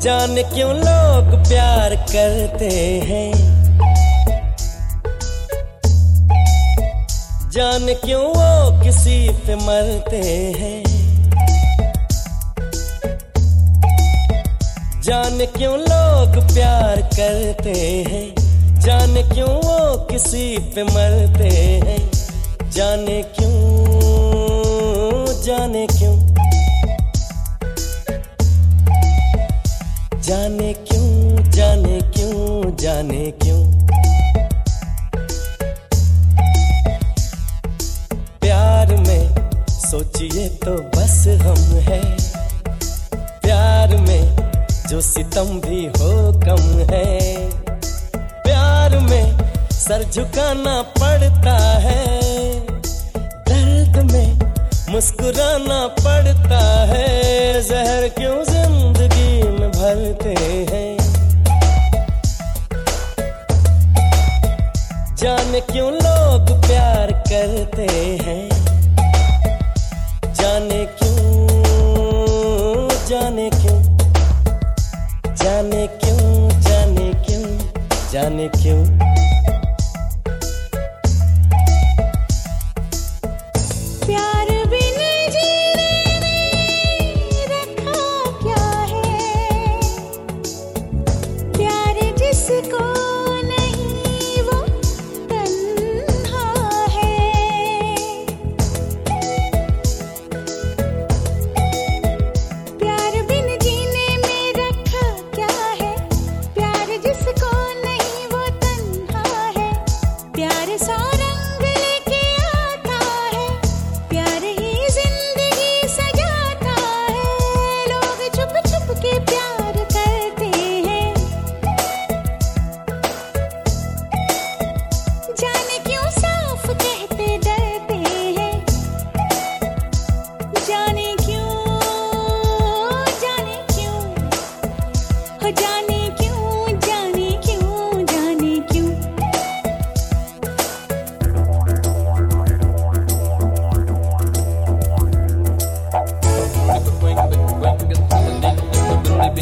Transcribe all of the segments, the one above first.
जान क्यों लोग प्यार करते हैं? जान क्यों वो किसी पे मरते हैं? जान क्यों लोग प्यार करते हैं? जान क्यों वो किसी पे मरते हैं? जाने क्यों जाने क्यों? जाने क्यों जाने क्यों जाने क्यों? प्यार में सोचिए तो बस हम है। प्यार में जो सितम भी हो कम है। प्यार में सर झुकाना पड़ता है। दर्द में मुस्कुराना पड़ता है। जहर क्यों जान क्यों लोग प्यार करते हैं? जाने क्यों जाने क्यों जाने क्यों जाने क्यों जाने क्यों? प्यार प्यार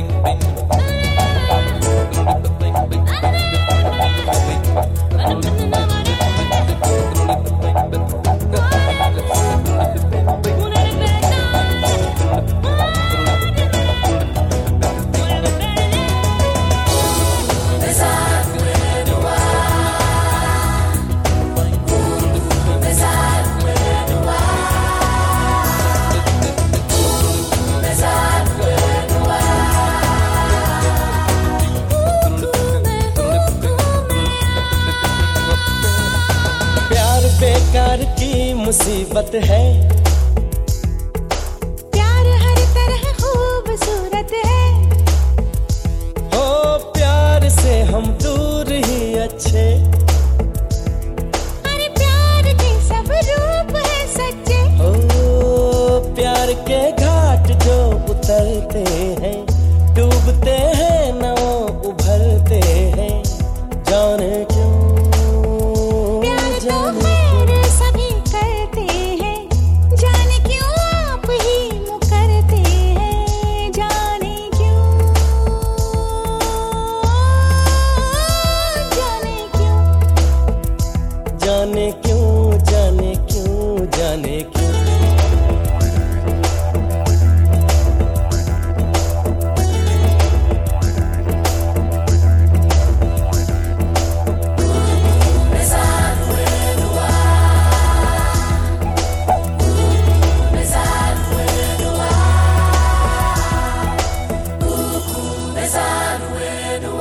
प्यार मुसीबत है। प्यार हर तरह खूबसूरत है। हो प्यार से हम दूर ही अच्छे Hosanna,